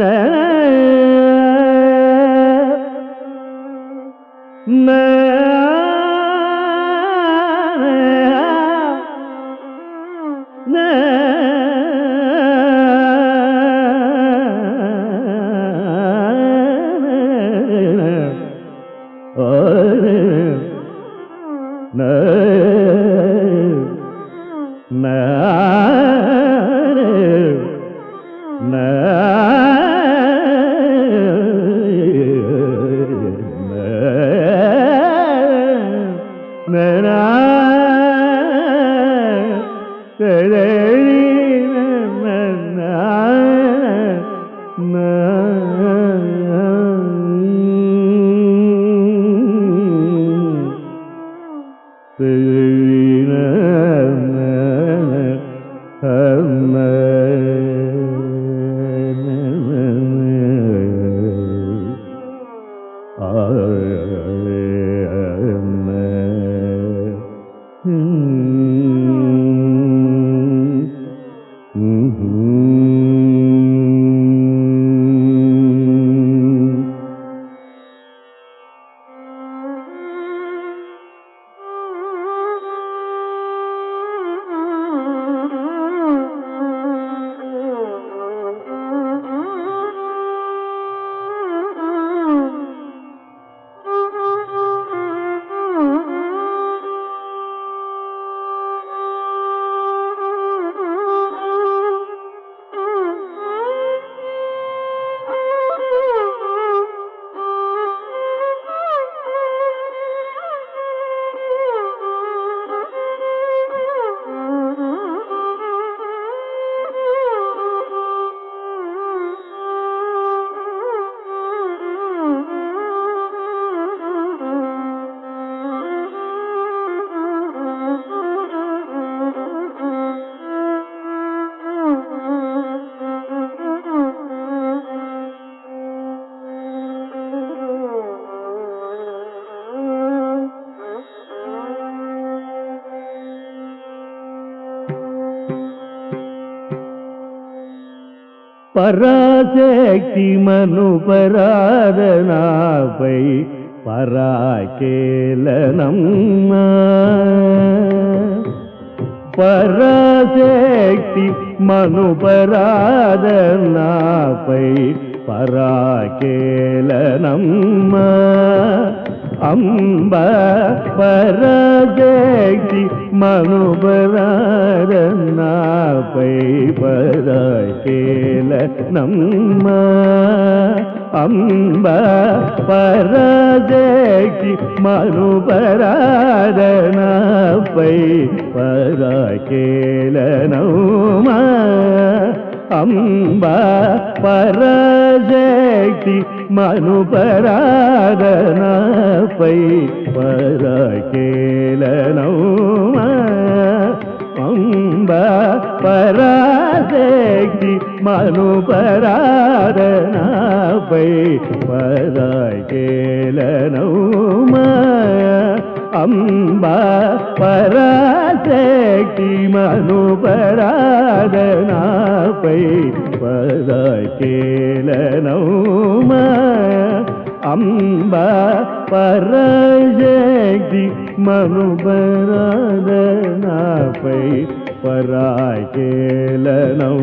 ಬಂದನೇ పరాశక్తి మను పరాధనాపై పరాకేలనమ్మా పరాశక్తి మను పరాధనాపై పరాకేలనమ్మా అంబ పరజక్తి మనుబరారన్నాపై ಮೆಲ್ಲ ನಮ್ಮ ಅಂಬ ಪರಜಿ ಮನುಪರಾಧನ ಪೈ ಪರ ಕೇಲನೌಮ ಅಂಬ ಪರಜಿ ಮನುಪರಾಧನ ಪೈ ಪರ ಕೇಲನೌಮ ಅಂಬ ಪರಾಧಿ மனுபராதனாபை பதாய் கேலனோம அம்பா பராசக்தி மனுபராதனாபை பதாய் கேலனோம அம்பா பராசக்தி மனுபராதனாபை പരായി കേളണം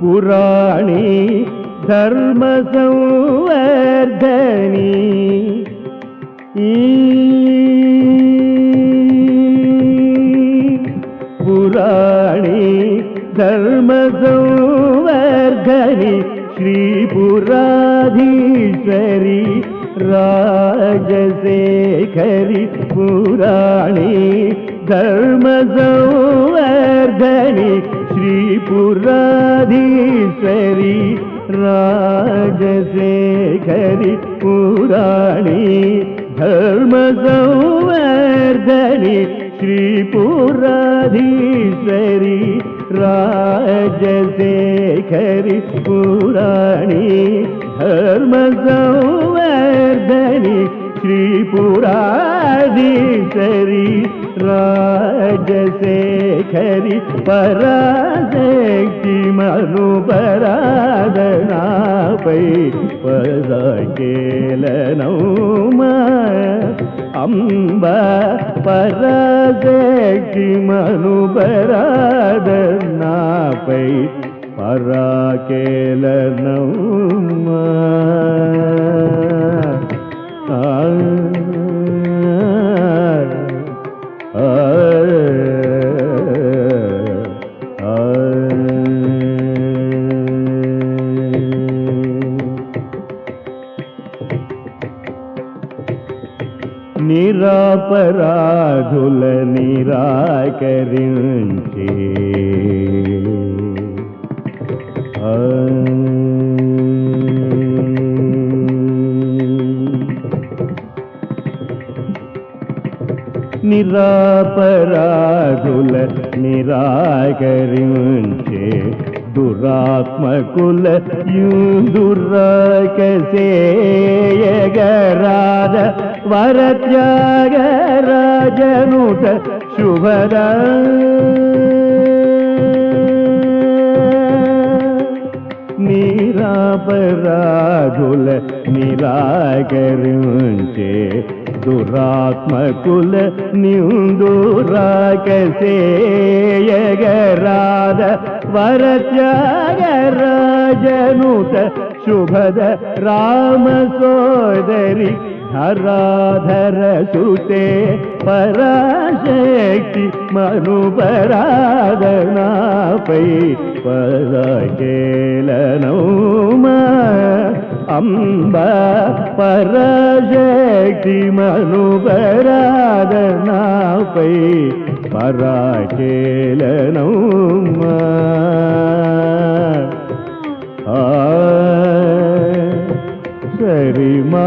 पुराणी धर्मसंवर्धनी సంవర్ధని శ్రీపురాధీశ్వరి రాజశేఖరి పురాణి ధర్మ సంవర్ధని శ్రీపురాధీశ్వరి రాజశేఖరి పురాణి ధర్మ సంవర్ధని శ్రీపురాధీశ్వరి రాజశేఖరి त्रिपुराणी धर्म संवर्धनी त्रिपुराधीशरी राजशेखरी पराशक्ति मनुपराधना पै पदा केलनौमा அம்ப பரதேகி மனுபராத நாபை ఆ నిరాపరాధుల నిరాకరించి ఆ నిరాపరాధుల నిరాకరించే దురాత్మకుల యుదురాకసేయగరాద వరత్యాగరాజనుట శుభదా అపరాధుల నిరాకరించే దురాత్మకుల నిందురాకసేయగరాద వరత్యాగరాజనుత శుభద రామ సోదరి ధరాధర సుతే పరాశక్తి మనుపరాధనాపై పరకేలనౌమా అంబ పరాశక్తి మనుపరాధనాపై పరాకేలనౌమా ఆ. సరిమా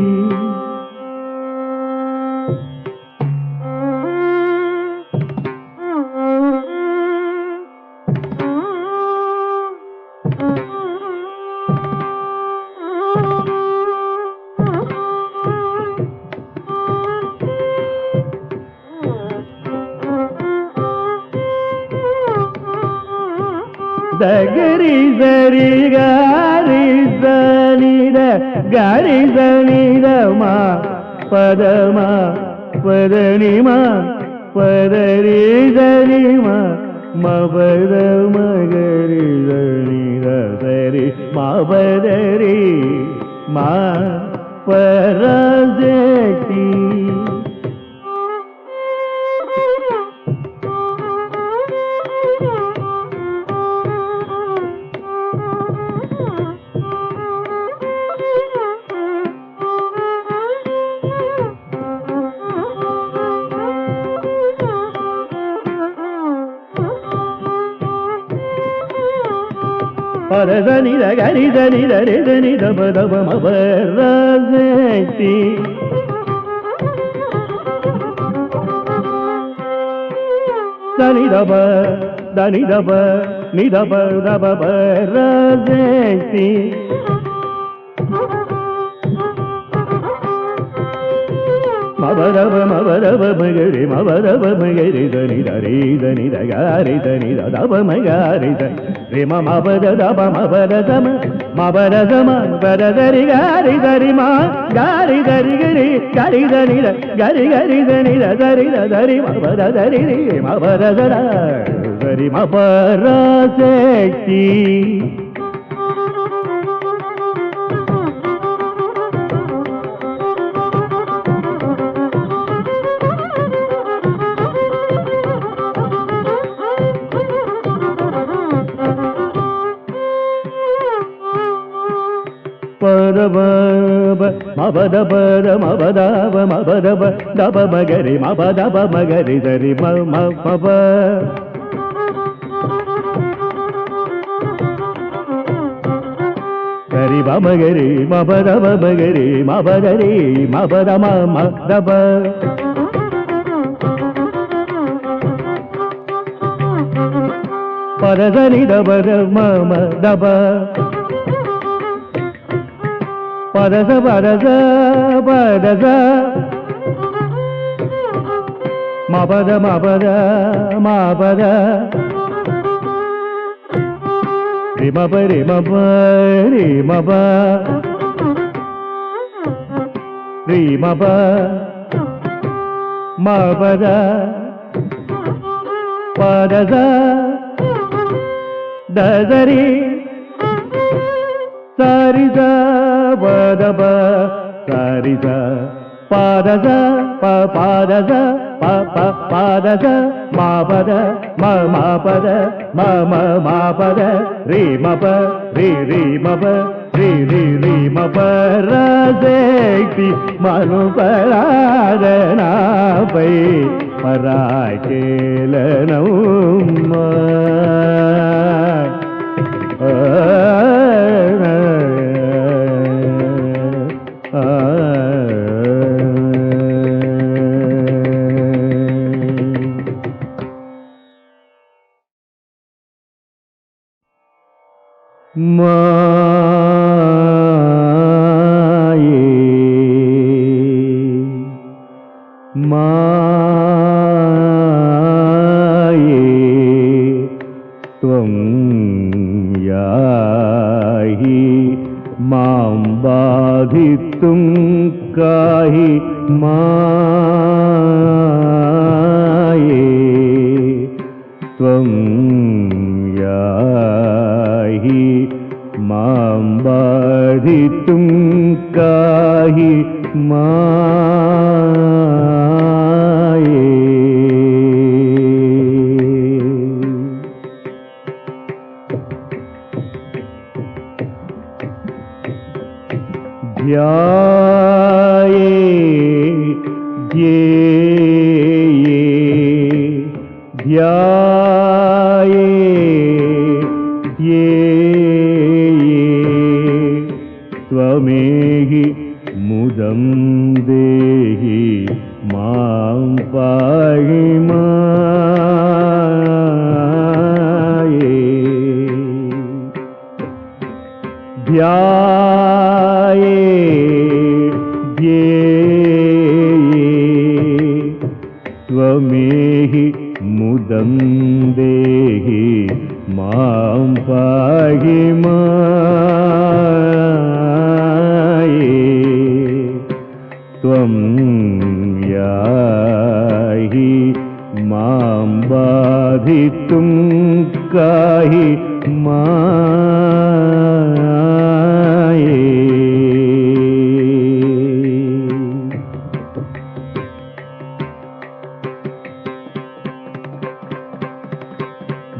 గారి సనిద మా పదమా పదనిమా పదరి సరి మా మగరి సనిద సరి గరి మా పదరి గరి పరదని గరిదని దరిదని దబ దబ మబరాశక్తి దని దబ దని దబ ని దబ దబ పరాశక్తి మబరవ మబరవ మగరి మబరవ మగరి దని దరి దని దగారి దని దబ మగారి దని మ మబద దబ మబద దమ మబద దమ బద దరి గారి దరి మా గరి దరి గరి గరి దని ద గరి గరి దని ద దరి ద దరి మబద దరి రి మబద దర దరి మపరాశక్తి மபதபதம் அபதாப மபதப தப மகரி மபதப மகரி சரி ம மப சரி மமகரி மபதப மகரி மபதரி மபதம மதப. பரதரி தபர மம தப. దబ మమ దబ పరస పరస పరస మపద మపద మాపద రిమప రిమప రిమప రిమప మపద పరస దదరి பகப சரித பாதச ப பாதச ப ப பாதச மாபத ம மாபத ம ம மாபத ரீ மப ரீ ரீ மப ரீ ரீ ரீ ரேக்தி மனுபராதனாபை பராகேலனம்மா Ma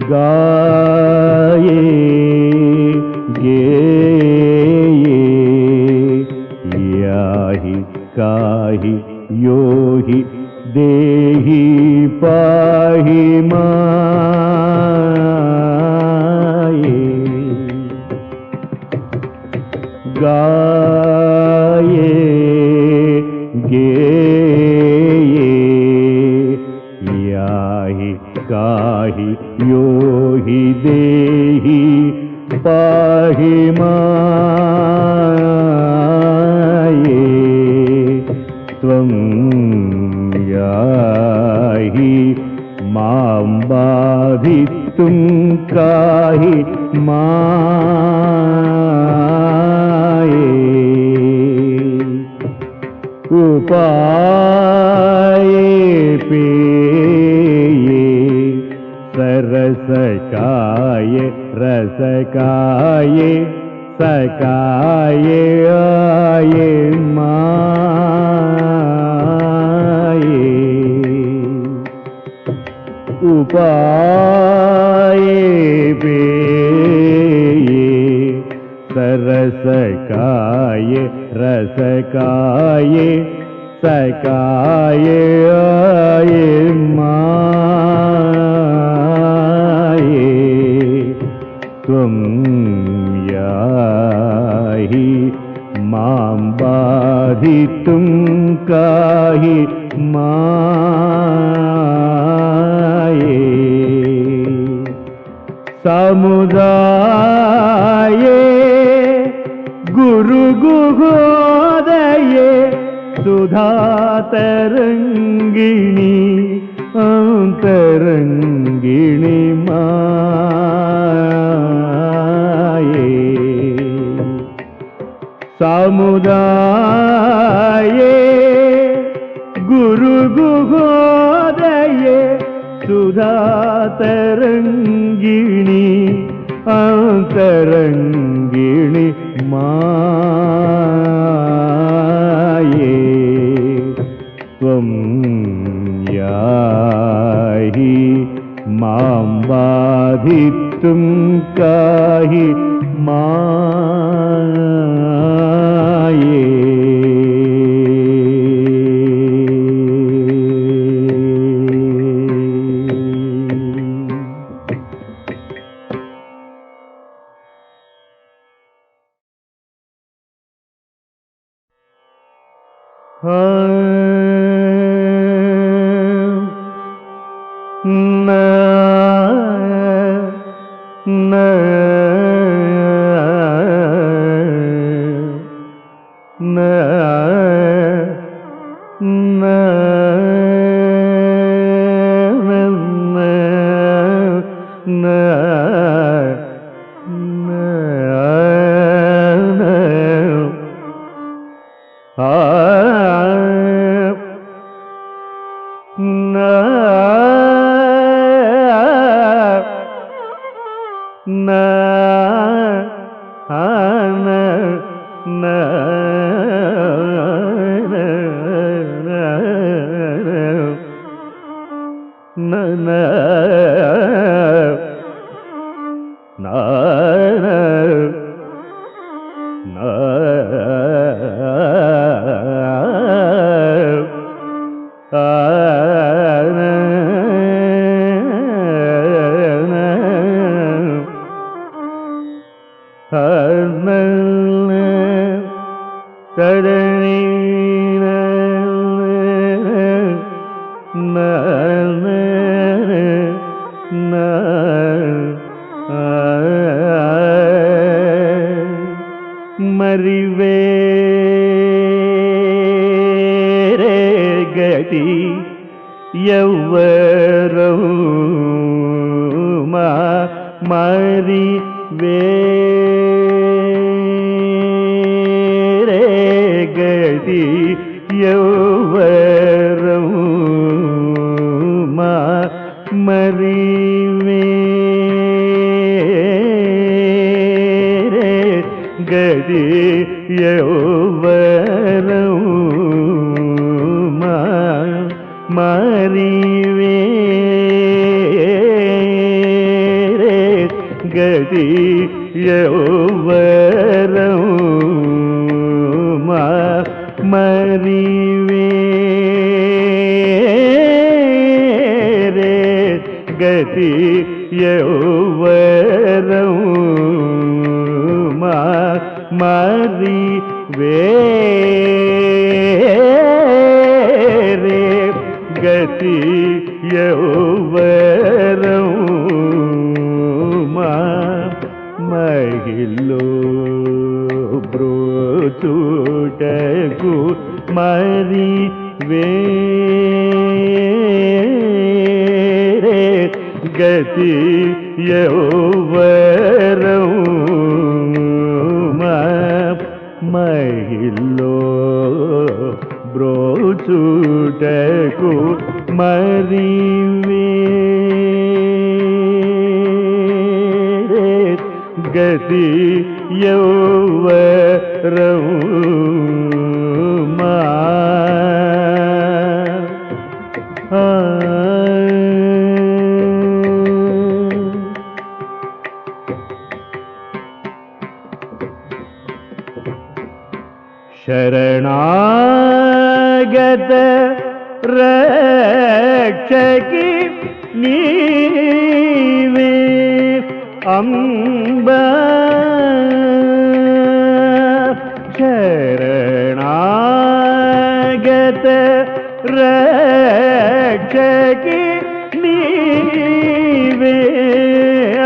गाए। സുധാതരംഗിണി തരംഗിണി മായേ സമുദായേ ഗുരു ഗുഗോദയേ സുധാതരംഗിണി അന്തരംഗിണി മാ भी तुम का ही Uh. గతి యౌవరం మా బ్రోచుటకు మరి గతి యౌవరం శరణాగత రక్షకి నీవే అంబ శరణాగత రక్షకి నీవే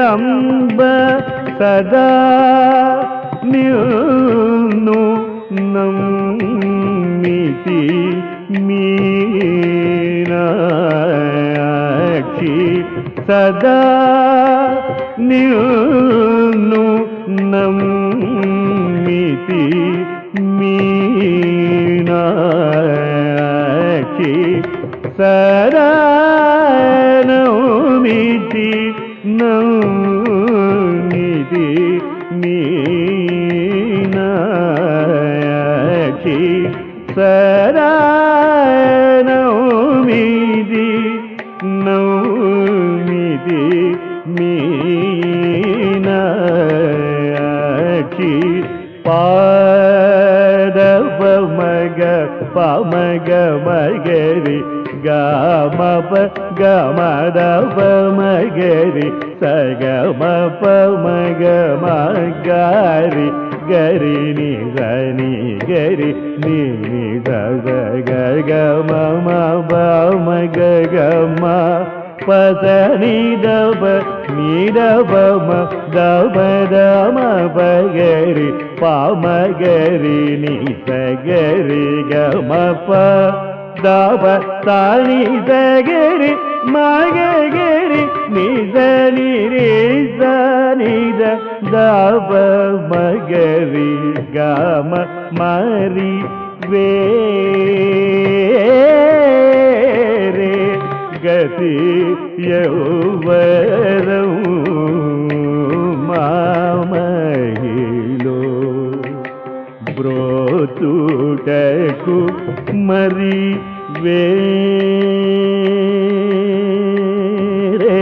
అంబ సదా సదా నిన్ను నమ్మితి. పమగ మగరి గమప గమదవ మగరి సగమ పమగ మగారి గరి ని గని గరి ని ని గగ గగ మమ బమ గగమ పద దబ మ దబ దమ పగరి பாமகரி நீ தகரி கமப தாப தானி தகரி மகரி நித நிரேச நித தாப மகரி கம மரி வே கதி யௌவரோ బ్రోతుటకు మరి వేరే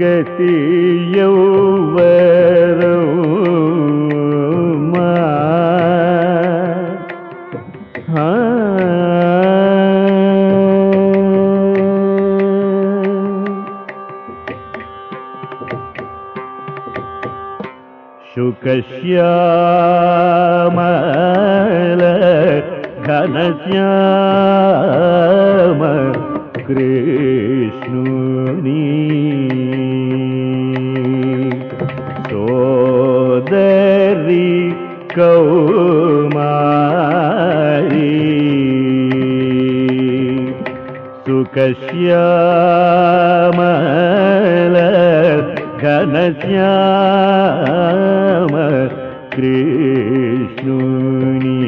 గతి കശ്യമല ഘനശ്യമ കൃഷ്ണുനി. സോദരി കൗമാരി സുഖശ്യമല ഘനശ്യാമ കൃഷ്ണുനി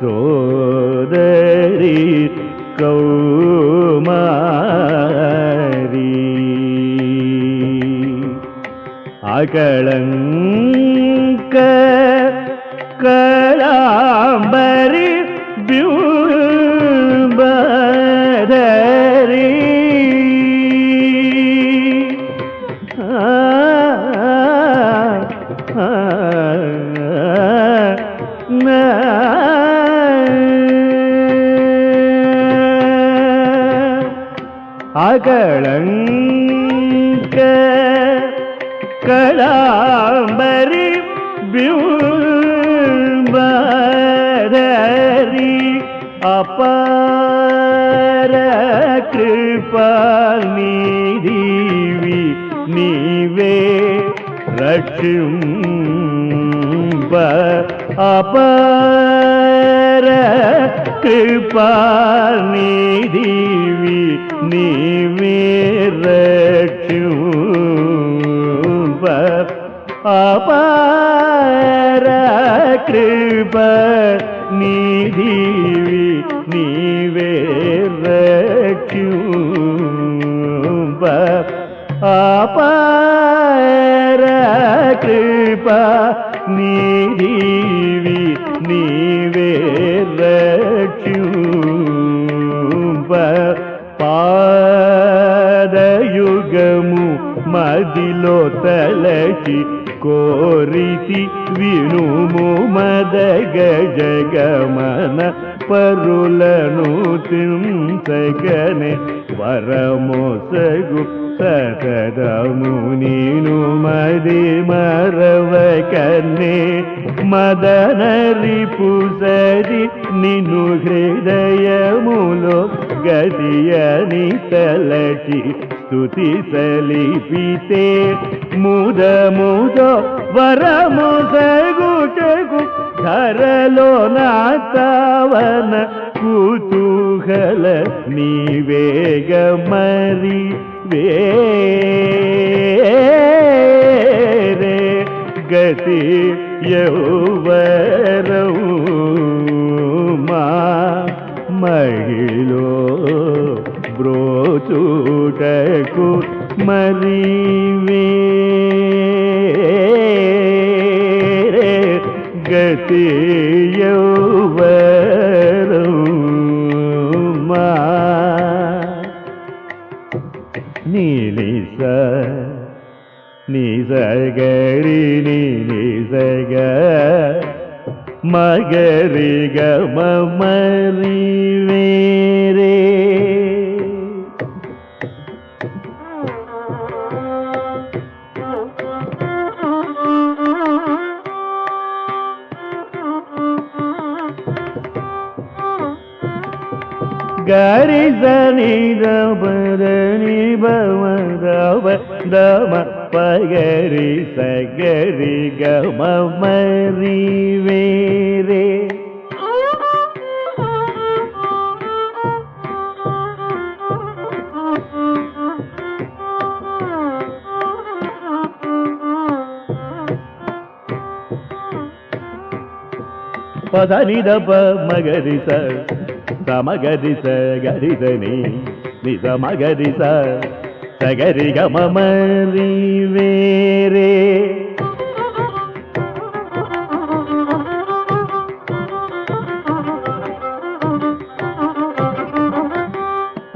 സോദരി കൗമാരി. അകള నీను మది మరవ కన్నే మదనరి పుసరి నిన్ను హృదయములో గదియని తలచి స్థుతి సలిపితే ముద ముద వరము సగుటకు ధరలో నా తావన కుతూహల నీవేగ మరి వే గతి యౌవరవు మా మహిళో బ్రోచూటకు మరి గతి నిజగరి నిజగ మగరి గమ మరి వేరే. గరి సని దని బమ దవ దమ పగరి సగరి గమరి వేరే. పదని దప మగరి స సమగరి స గరి నిజ మగరి స சகரிகமரி வேரே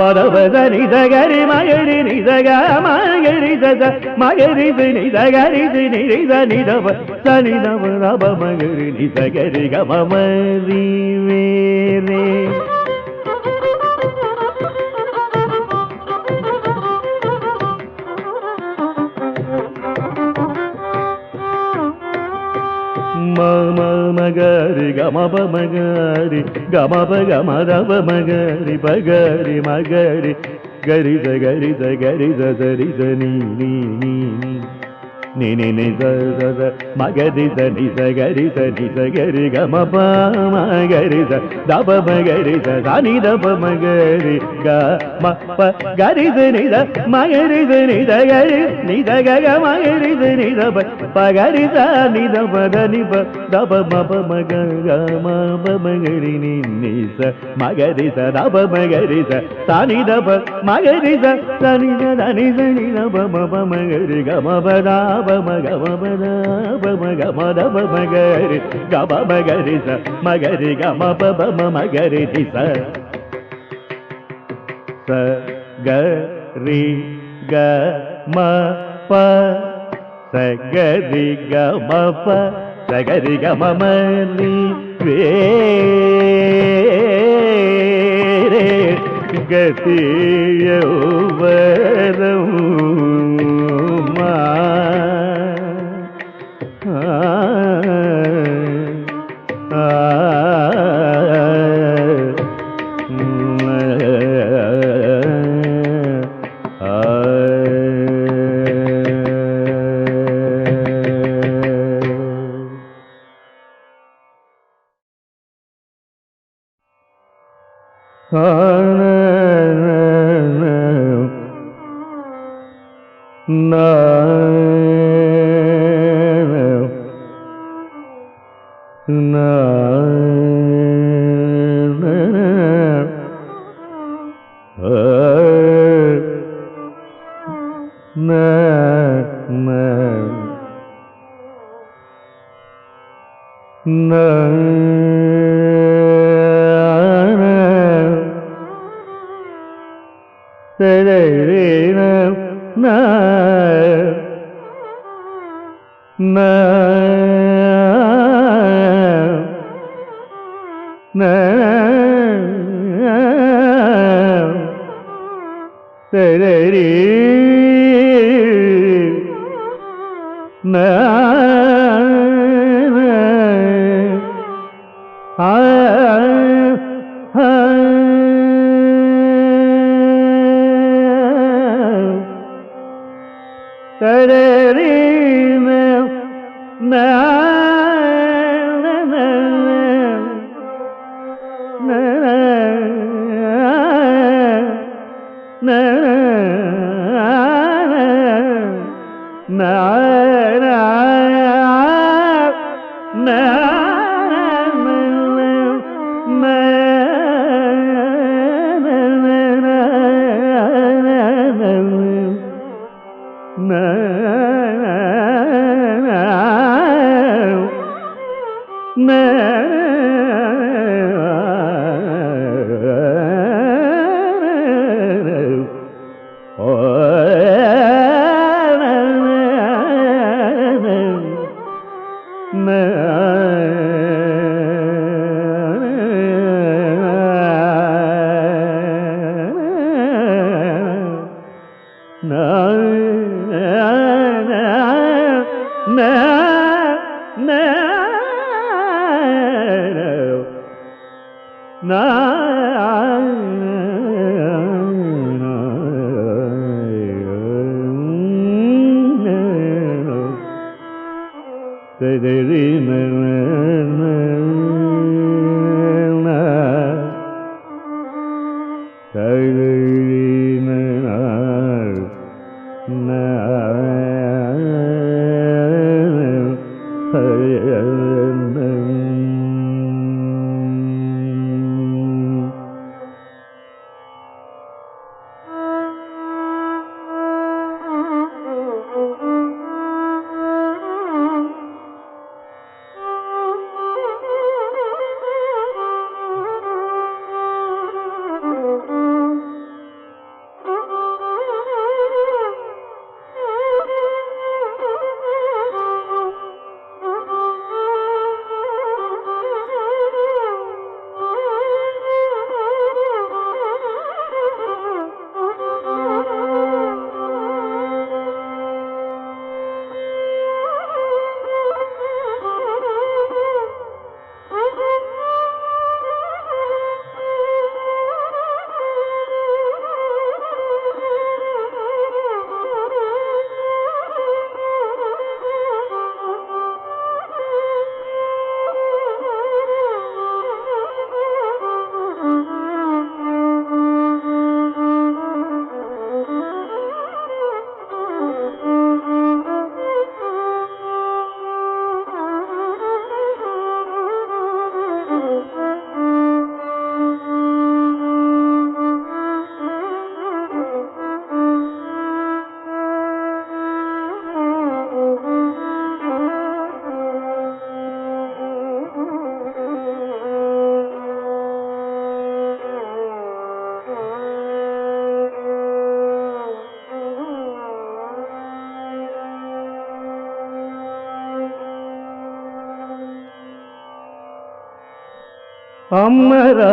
பதவத நிதகரி மகரி நிதக மகரி தத மகரி நிதகரி நிரித நிதவ தனிதவ ரப மகரி நிதகரி கமரி வேரே గమప గమ ప మగరి గమ ప మగరి పగరి మగరి గరి స గరి స గరి స సరి స ని. நினி நிசத மகரித நிசகரித நிசகரி கமப மகரித தப மகரித தனி தப மகரி க மப்ப ద గ మగరి స గ మ ప మగరి స మగరి స ద మగరి స స మ మగరి గ స స గ రి గ మ ప స గ రి గ మ ప స గ రి గ మ మ రి వేరే గతి యౌవరము 对对 में அம்மரா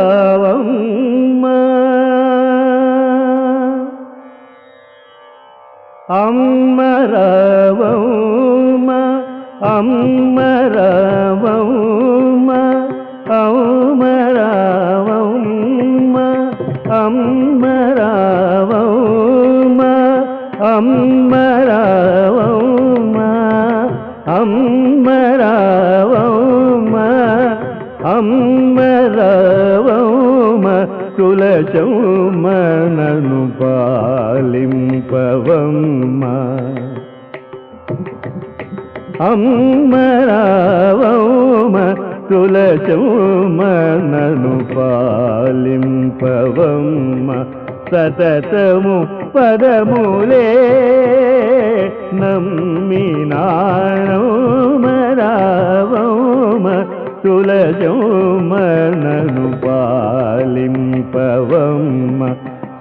పాలింపవమ్మ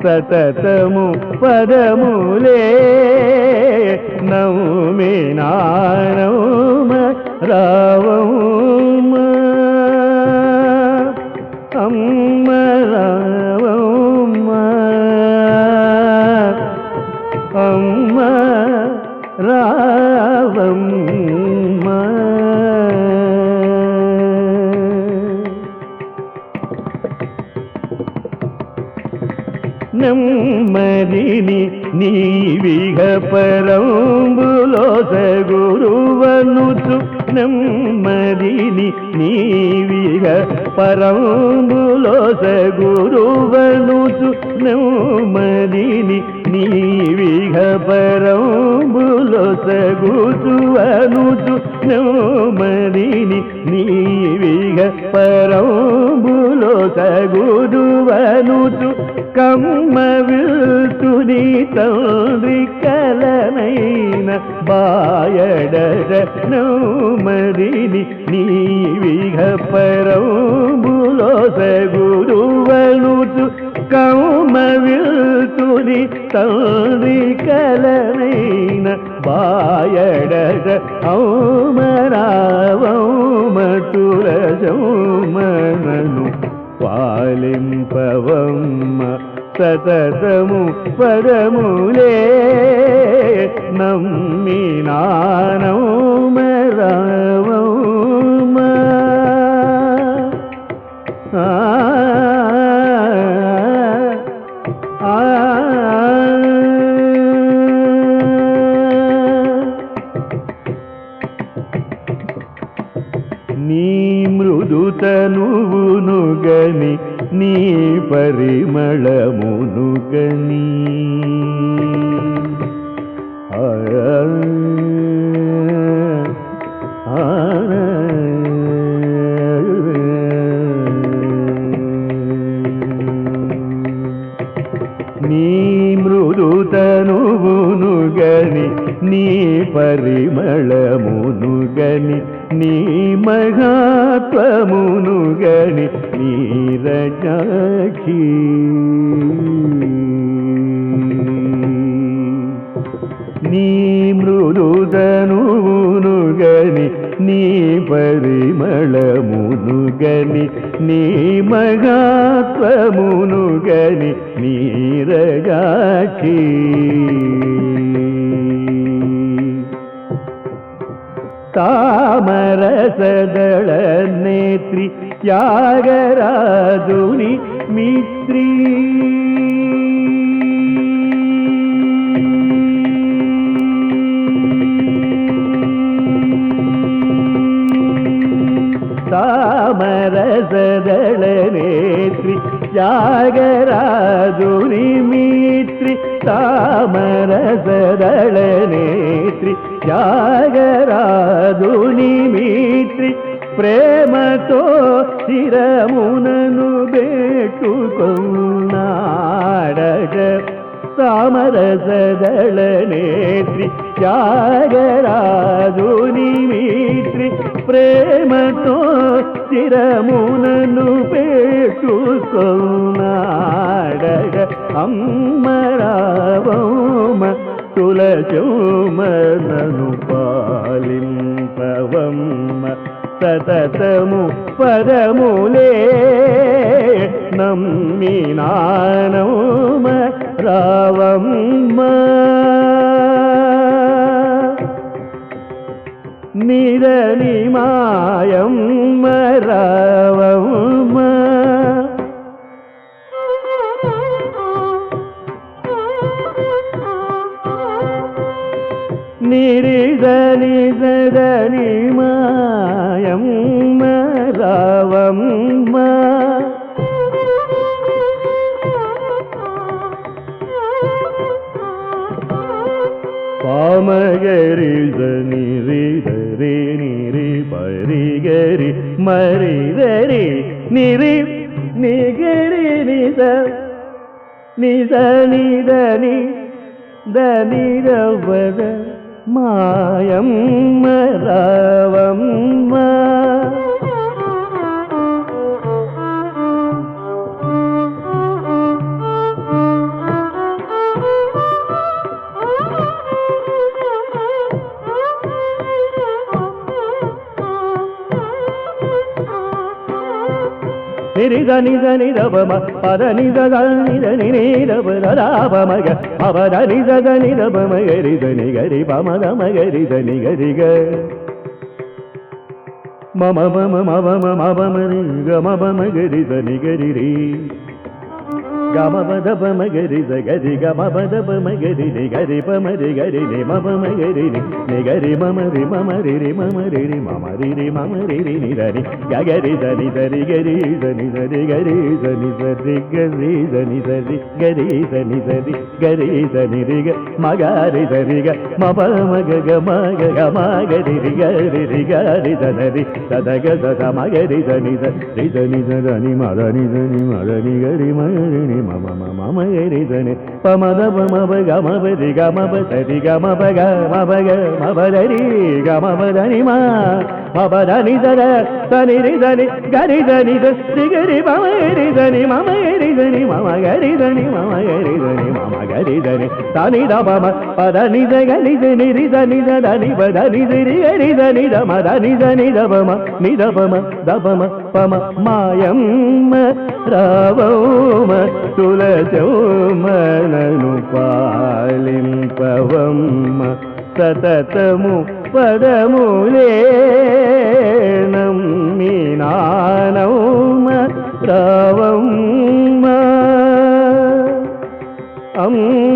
సతతము పదములే నౌమి నౌమినారౌమ రావమ్మ అమ్మ నెమ్మదిని నీవిగ పరంబులో సగురువనుచు నెమ్మదిని నీవిగ పరంబులో సగురువనుచు నెమ్మదిని నీవిగ పరంబులో సగుచువనుచు నెమ్మదిని నీవిగ పరంబులో సగుదువనుచు కమ్మ తండ్రి కలనైన బాయడర నౌమదిని నీవిగ పరంబులో సగురువనుచు కౌమ తండ్రి కలనైన బాయడర ఔమరావమటులజౌమనను పాలింపవమ్మ సతతము పదములే నమ్మినానౌమరావమ్మ ఆ ఆ నీ మృదుతనువును గని నీ పరిమళమును గని ఆ, ఆ, నీ మృదుతనువును గని నీ పరిమళమును గని నీ మహాత్వమును గణి నీరజాక్షి నీ మృదుదనువును గణి నీ పరిమళమును గని నీ మహాత్వమును గని నీరగాక్షి ತಾಮರಸದಳ ನೇತ್ರಿ ತ್ಯಾಗರಾಜುನಿ ಮಿತ್ರಿ ತಾಮರಸದಳ ನೇತ್ರಿ ತ್ಯಾಗರಾಜುನಿ ಮಿತ್ರಿ ತಾಮರಸದಳ ನೇತ್ರಿ త్యాగరాదుని మిత్రి ప్రేమతో శిరమునను బెట్టుకున్నాడగ సామరసదళ నేత్రి త్యాగరాదుని మిత్రి ప్రేమతో శిరమునను పెట్టుకున్నాడగ అమ్మరావమ్మ తులచోమనను పాలింపవమ్మ సతతము పదములే నమ్మినానోమ రావమ్మ. నిరని మాయమ్మ రావమ్మ. நிரி தனி தனி மாயம் ராவம் பாமகரி நிரி தரி நிரி பரிகரி மரிதரி நிரி நிகரி நித நித நிதனி தனிரவத గరి ని నిరిగ ని స ని ద నిజ నిరవమ పద నిజ నిద నిరవ రావమగ అవద నిజ నిరవ మగరిద నిగరి పమద మగరిద నిగరిగ మమ మమ మమ మమ మరి మమ మగరిద నిగరి రీ గమ పద మగరి గరి గమ పద మగరి ని గరి పమరి గరి ని మమ మగరి ని ని గరి మమ రి మమ రి రి మమ రి రి మమ రి రి మమ రి రి ని దని గగరి దని దరి గరి దని దరి గరి దని దరి గరి దని దరి గరి దని దరి గరి దని రి గ మగరి దరి గ మమ మగ గ మగ గ మగరి రి గరి రి గరి దరి దద గ దద మగరి దని ద రి దని దని మదని దని మదని గరి మగరి ని మమ మమ మగరి దని పమద పమ గ రి గ సరి గ మమ గ మమ గ మమ మా మమ దని దద దని రి దని గరి దని ద గరి మమ గరి దని మమ గరి దని మమ గరి దని మమ గరి దని మమ గరి దని దని ద మమ పద ని ద గరి దని రి దని ద దని ప దని ది రి గరి దని ద మ ద ని ద ద పమ మాయం రావమ తులచౌమనను పాలింపవమ్మ సతతము పదములే నమ్మి నానౌమ రావమ్మ. అమ్మ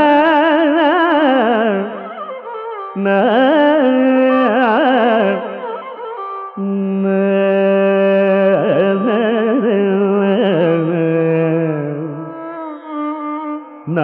ந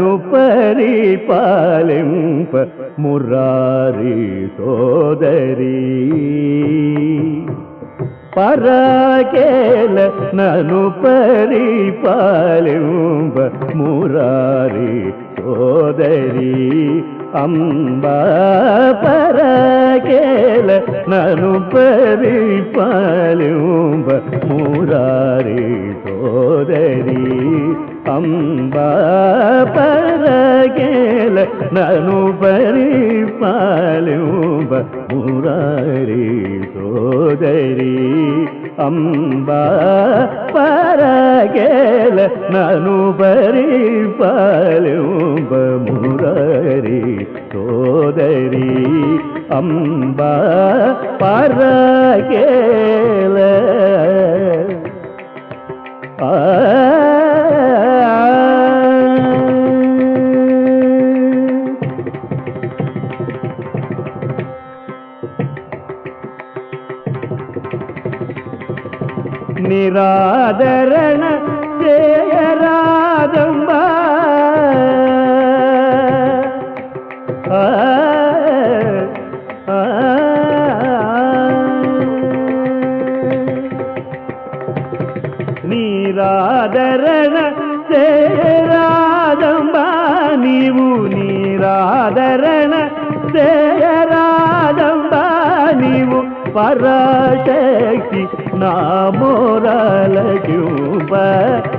నను పరిపాలింప మురారి సోదరి పరాకేల నను పరిపాలింప మురారి సోదరి అంబా పరాకేల నను పరిపాలింప మురారి సోదరి ಅಂಬಾ ಪರಗೇಲ ನಾನು ಬರಿ ಪಾಲುಂಬ ಮುರಾರಿ ಸೋದರಿ ಅಂಬಾ ಪರಗೇಲ ನಾನು ಬರಿ ಪಾಲುಂಬ ಮುರಾರಿ ಸೋದರಿ ಅಂಬಾ ಪರಗೇಲ ಆ ఆ, ఆ, నీరాదరణ చేయరాదంబా నీవు నీరాదరణ చేయరాదంబా నీవు పరాశక్తి ಕರುಣಾ ಮೋರಲ ಕ್ಯೂಪ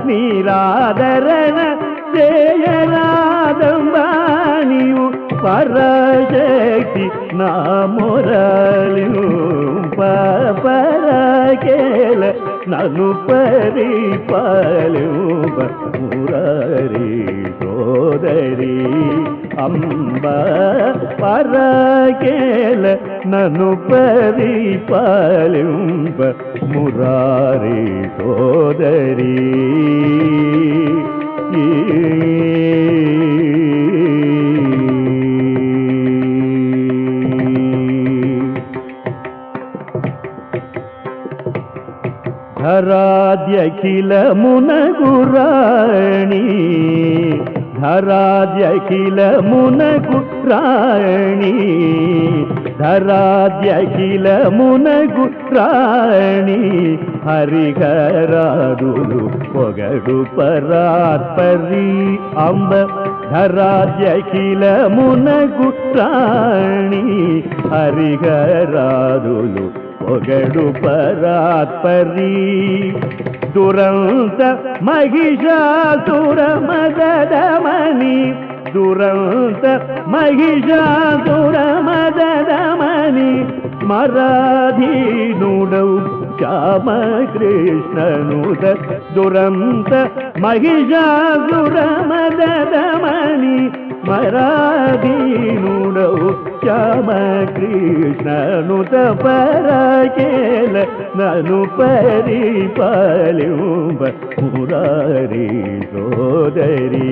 ನೀರಾದರಣ ಜಯರಾದಂಬಾಣಿಯು ಪರಶಕ್ತಿ ನಾ ಮೊರಲಿಯು ಪರ ಕೇಳ ನಾನು ಪರಿ ಪಾಲುವ ಮುರರಿ ಸೋದರಿ ಅಂಬ ಪರ ಕೇಳ ನಾನು ಪರಿ ಪಾಲುವ మురారి సోదరి. ధరాద్యఖిల మునగురాణి ధరాద్యఖిలమునగు రాణి హరిహరారులు పొగడు పరాత్పరి అంబ ధరాద్యఖిలమునగు రాణి హరిహరారులు పొగడు పరాత్పరి. దురంత మహిషాసుర మదమని దురంత మహిషాసుర మదమని మరాధీనుడవు శ్యామకృష్ణనుద దురంత ಮರಾದೀನುಡವು ಶ್ಯಾಮ ಕೃಷ್ಣನುತ ಪರಕೇಲ ನಾನು ಪರಿಪಾಲಿಂಬ ಮುರಾರಿ ಸೋದರಿ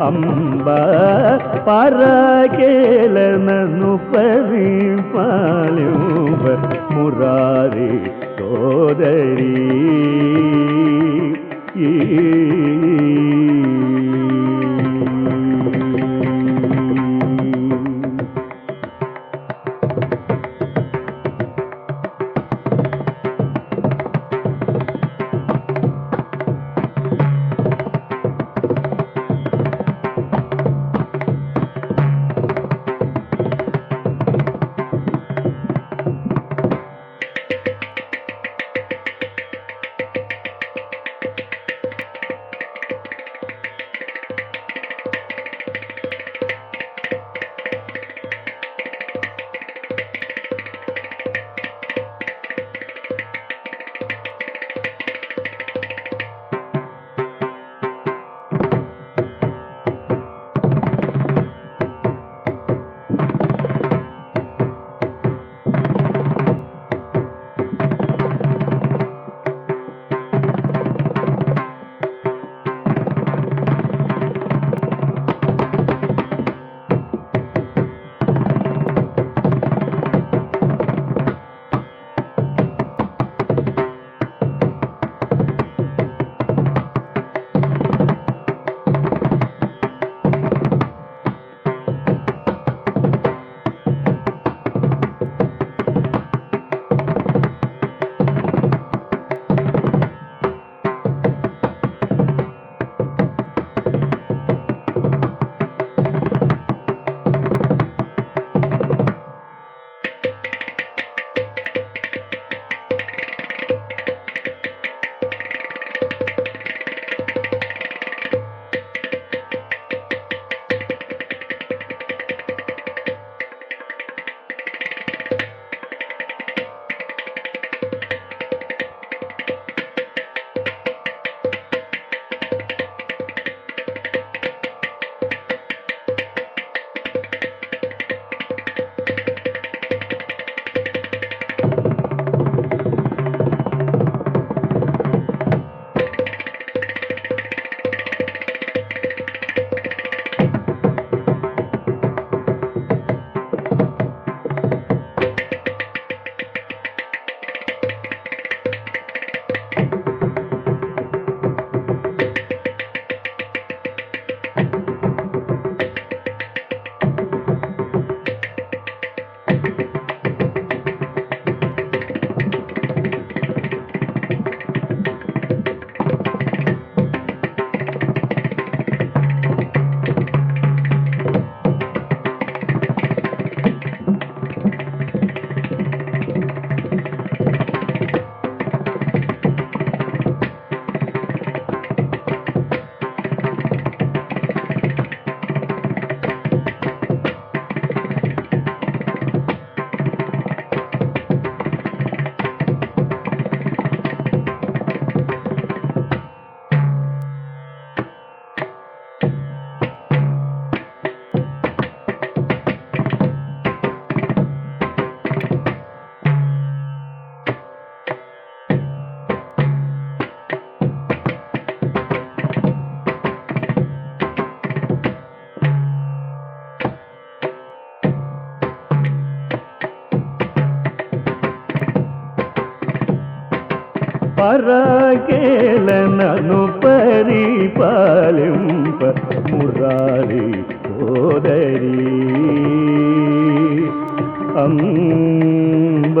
ಅಂಬ ಪರಕೇಲ ನಾನು ಪರಿಪಾಲಿಂಬ ಮುರಾರಿ ಸೋದರಿ ಈ പറാകേലനു പരിപാലിംപ മുരാരി കോതരി. അമ്പ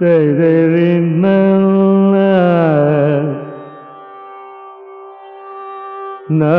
തരിന്ന ना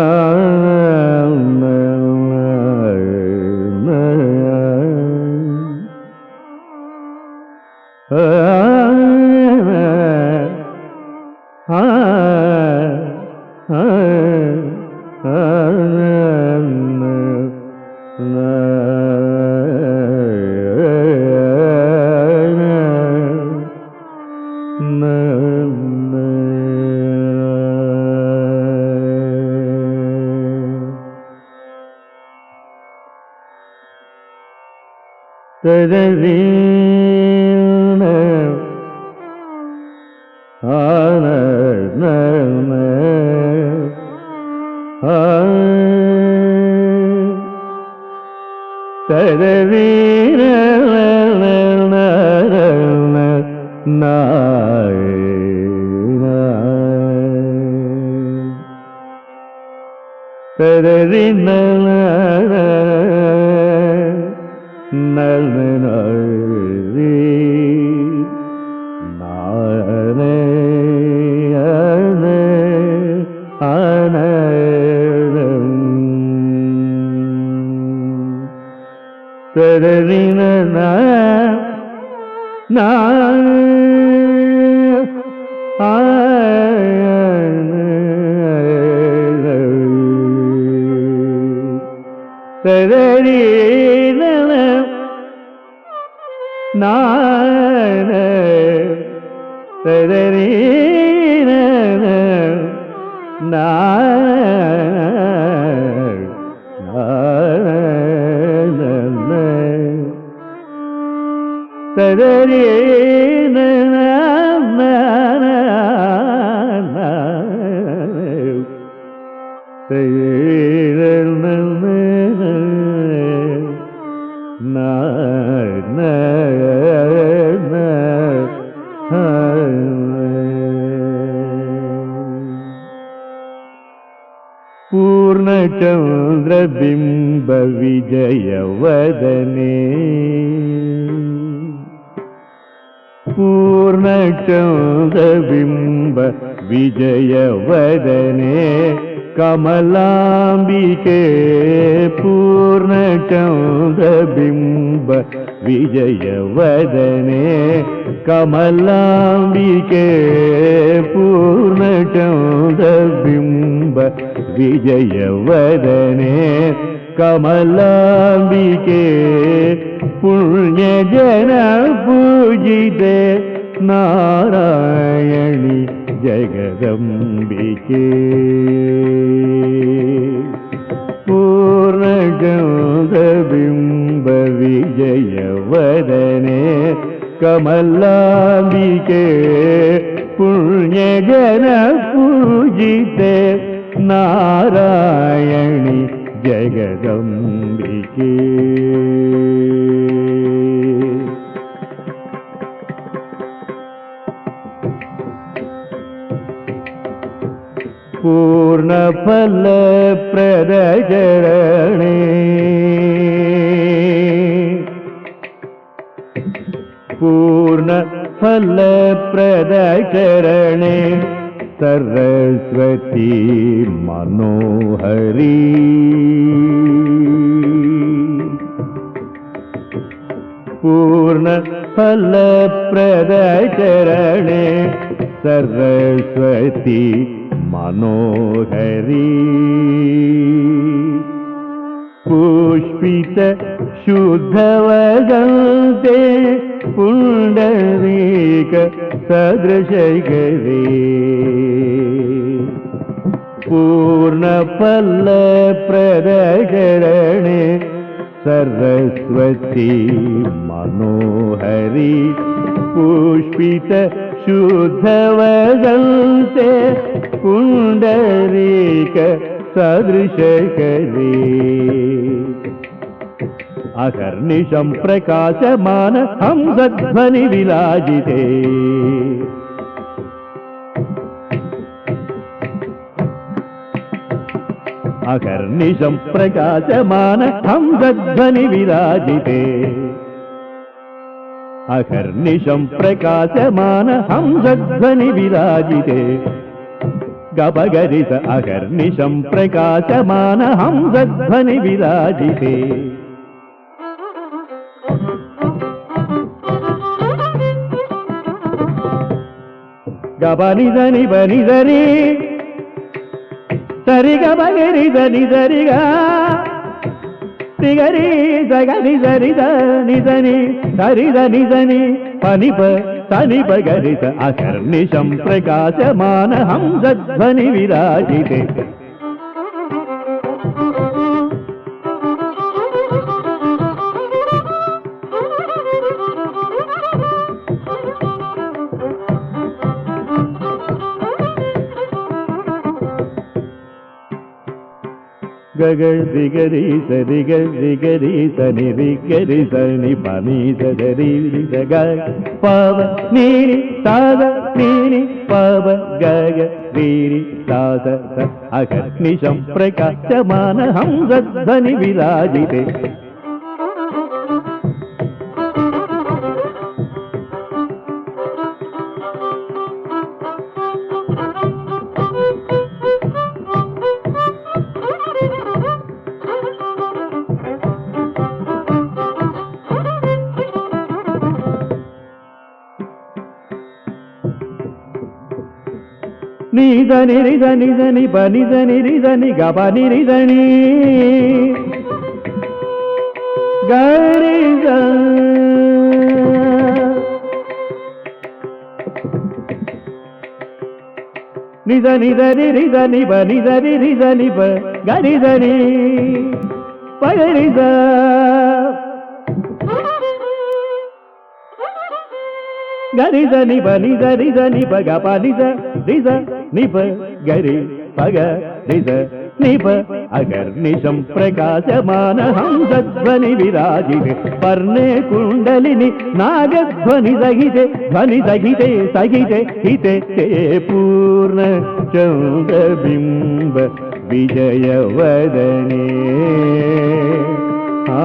തരേ ஜயவதனே. பூர்ணச்சந்திரபிம்ப விஜயவதனே. கமலாம்பிகே பூர்ணச்சந்திரபிம்ப விஜயவதனே. கமலாம்பிகே பூர்ணச்சந்திரபிம்ப விஜயவதனே. കമലാംബികേ പുണ്യജന പൂജിത നാരായണി ജഗദംബികേ. പൂർണഗൗരബിംബ വിജയവദനേ കമലാംബികേ പുണ്യജന പൂജിത നാരായണി ജഗദംബികേ പൂർണഫല പ്രദജരണേ പൂർണഫല പ്രദജരണേ सरस्वती मनोहरी पूर्णफलप्रदचरणे सरस्वती मनोहरी पुष्पित शुद्धवगंते पुण्डरीक सदृशगरे पूर्णपल्लप्रदगरणे सरस्वती मनोहरि पुष्पित शुद्धवगंते पुण्डरिक सदृशकरी अकर्निशं प्रकाशमान हंसध्वनिविलाजिते अकर्निशं प्रकाशमान हंसध्वनिविराजिते अकर्निशं प्रकाशमान हंसध्वनिविराजिते गपगरित अकर्निशं प्रकाशमान विराजि గబనిదని బనిదరి సరిగా బగరిదని సరిగా తిగరి జగని సరిద నిదని సరిద నిదని పనిప తనిప గరిత అకర్నిశం ప్రకాశమాన హంసధ్వని విరాజితే. గగ దిగరి సరిగ దిగరి సని రిగరి సని పని సరి గ పవ నీని సాద నీని పవ గగ వీరి సాద అగ్నిశం ప్రకాశమాన హంసధ్వని విరాజితే నిదని రిదని దని బనిదని రిదని గబని రిదని గరిజ నిదని దని రిదని బనిదని రిదని బ గరిదని పగరిజ గరిజ నిబ నిజ రిజ నిబ ప నిజ రిజ నిబ గరి పగ రిజ నిబ అగర్నిశం ప్రకాశమాన హంసధ్వని విరాజితే పర్ణే కుండలిని నాగధ్వని సహితే ధ్వని సహితే సహితే హితే తే పూర్ణ చంద్రబింబ విజయవదనే ఆ